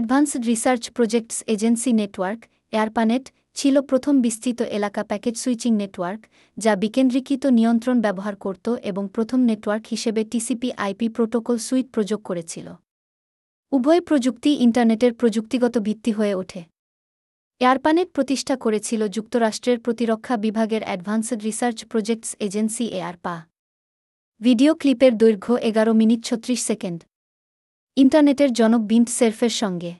Advanced research projects agency network, ARPANET, ছিল প্রথম বিস্তৃত এলাকা প্যাকেট সুইচিং নেটওয়ার্ক, যা বিকেন্দ্রীকৃত নিয়ন্ত্রণ ব্যবহার করত এবং প্রথম নেটওয়ার্ক হিসেবে টিসিপি আইপি প্রোটোকল সুইট প্রযোগ করেছিল। উভয় প্রযুক্তি ইন্টারনেটের প্রযুক্তিগত ভিত্তি হয়ে ওঠে। এয়ারপানেট প্রতিষ্ঠা করেছিল যুক্তরাষ্ট্রের প্রতিরক্ষা বিভাগের advanced research projects agency ARPA video ক্লিপের দৈর্ঘ্য এগারো মিনিট ছত্রিশ সেকেন্ড। ইন্টারনেটের জনক বিন্ট সেরফের সঙ্গে।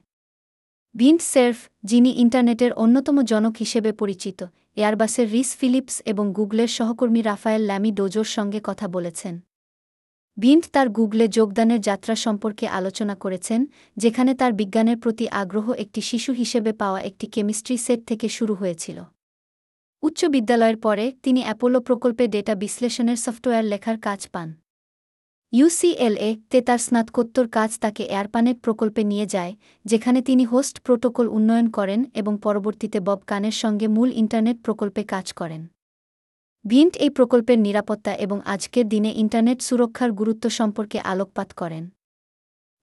বিন্ট সেরফ, যিনি ইন্টারনেটের অন্যতম জনক হিসেবে পরিচিত, এয়ারবাসের রিস ফিলিপস এবং গুগলের সহকর্মী রাফায়েল ল্যামি ডোজোর সঙ্গে কথা বলেছেন। বিন্ট তার গুগলে যোগদানের যাত্রা সম্পর্কে আলোচনা করেছেন, যেখানে তার বিজ্ঞানের প্রতি আগ্রহ একটি শিশু হিসেবে পাওয়া একটি কেমিস্ট্রি সেট থেকে শুরু হয়েছিল। উচ্চ বিদ্যালয়ের পরে তিনি অ্যাপোলো প্রকল্পে ডেটা বিশ্লেষণের সফটওয়্যার লেখার কাজ পান। ইউসিএলএ তে তার স্নাতকোত্তর কাজ তাকে এয়ারপানেট প্রকল্পে নিয়ে যায়, যেখানে তিনি হোস্ট প্রোটোকল উন্নয়ন করেন এবং পরবর্তীতে বব কানের সঙ্গে মূল ইন্টারনেট প্রকল্পে কাজ করেন। ভিন্ট এই প্রকল্পের নিরাপত্তা এবং আজকের দিনে ইন্টারনেট সুরক্ষার গুরুত্ব সম্পর্কে আলোকপাত করেন।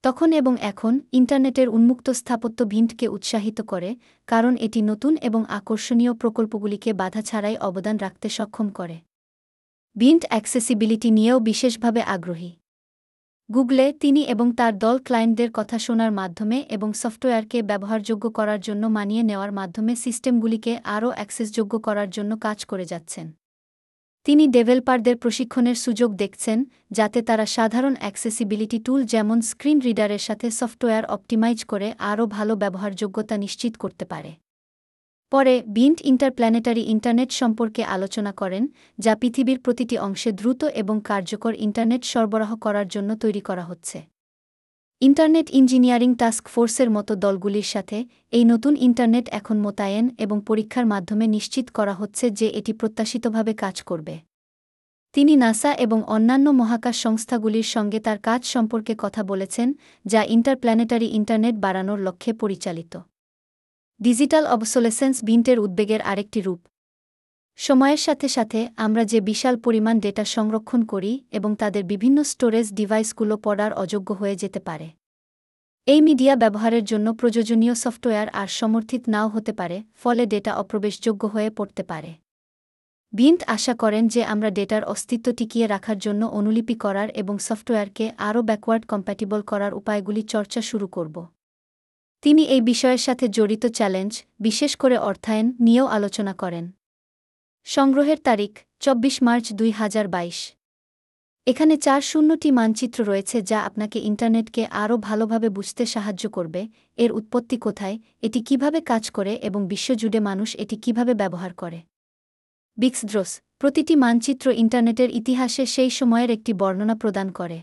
তখন এবং এখন ইন্টারনেটের উন্মুক্ত স্থাপত্য ভিন্টকে উৎসাহিত করে, কারণ এটি নতুন এবং আকর্ষণীয় প্রকল্পগুলিকে বাধা ছাড়াই অবদান রাখতে সক্ষম করে। ভিন্ট অ্যাক্সেসিবিলিটি নিয়েও বিশেষভাবে আগ্রহী। গুগলে তিনি এবং তার দল ক্লায়েন্টদের কথা শোনার মাধ্যমে এবং সফটওয়্যারকে ব্যবহারযোগ্য করার জন্য মানিয়ে নেওয়ার মাধ্যমে সিস্টেমগুলিকে আরও অ্যাক্সেসযোগ্য করার জন্য কাজ করে যাচ্ছেন। তিনি ডেভেলপারদের প্রশিক্ষণের সুযোগ দেখছেন, যাতে তারা সাধারণ অ্যাক্সেসিবিলিটি টুল যেমন স্ক্রিন রিডারের সাথে সফটওয়্যার অপটিমাইজ করে আরও ভালো ব্যবহারযোগ্যতা নিশ্চিত করতে পারে। পরে বিন্ট ইন্টারপ্ল্যানেটারি ইন্টারনেট সম্পর্কে আলোচনা করেন, যা পৃথিবীর প্রতিটি অংশে দ্রুত এবং কার্যকর ইন্টারনেট সরবরাহ করার জন্য তৈরি করা হচ্ছে। ইন্টারনেট ইঞ্জিনিয়ারিং টাস্ক ফোর্সের মতো দলগুলির সাথে এই নতুন ইন্টারনেট এখন মোতায়েন এবং পরীক্ষার মাধ্যমে নিশ্চিত করা হচ্ছে যে এটি প্রত্যাশিতভাবে কাজ করবে। তিনি নাসা এবং অন্যান্য মহাকাশ সংস্থাগুলির সঙ্গে তার কাজ সম্পর্কে কথা বলেছেন, যা ইন্টারপ্ল্যানেটারি ইন্টারনেট বাড়ানোর লক্ষ্যে পরিচালিত। ডিজিটাল অবসোলেসেন্স বিন্টের উদ্বেগের আরেকটি রূপ। সময়ের সাথে সাথে আমরা যে বিশাল পরিমাণ ডেটা সংরক্ষণ করি এবং তাদের বিভিন্ন স্টোরেজ ডিভাইসগুলো পড়ার অযোগ্য হয়ে যেতে পারে। এই মিডিয়া ব্যবহারের জন্য প্রয়োজনীয় সফটওয়্যার আর সমর্থিত নাও হতে পারে, ফলে ডেটা অপ্রবেশযোগ্য হয়ে পড়তে পারে। বিন্ট আশা করেন যে আমরা ডেটার অস্তিত্ব টিকিয়ে রাখার জন্য অনুলিপি করার এবং সফটওয়্যারকে আরও ব্যাকওয়ার্ড কম্প্যাটিবল করার উপায়গুলি চর্চা শুরু করব। তিনি এই বিষয়ের সাথে জড়িত চ্যালেঞ্জ, বিশেষ করে অর্থায়ন, নিয়েও আলোচনা করেন। সংগ্রহের তারিখ, চব্বিশ মার্চ দুই হাজার বাইশ। এখানে চার শূন্যটি মানচিত্র রয়েছে যা আপনাকে ইন্টারনেটকে আরও ভালোভাবে বুঝতে সাহায্য করবে। এর উৎপত্তি কোথায়, এটি কীভাবে কাজ করে এবং বিশ্বজুড়ে মানুষ এটি কীভাবে ব্যবহার করে। বিক্সড্রোস, প্রতিটি মানচিত্র ইন্টারনেটের ইতিহাসে সেই সময়ের একটি বর্ণনা প্রদান করে।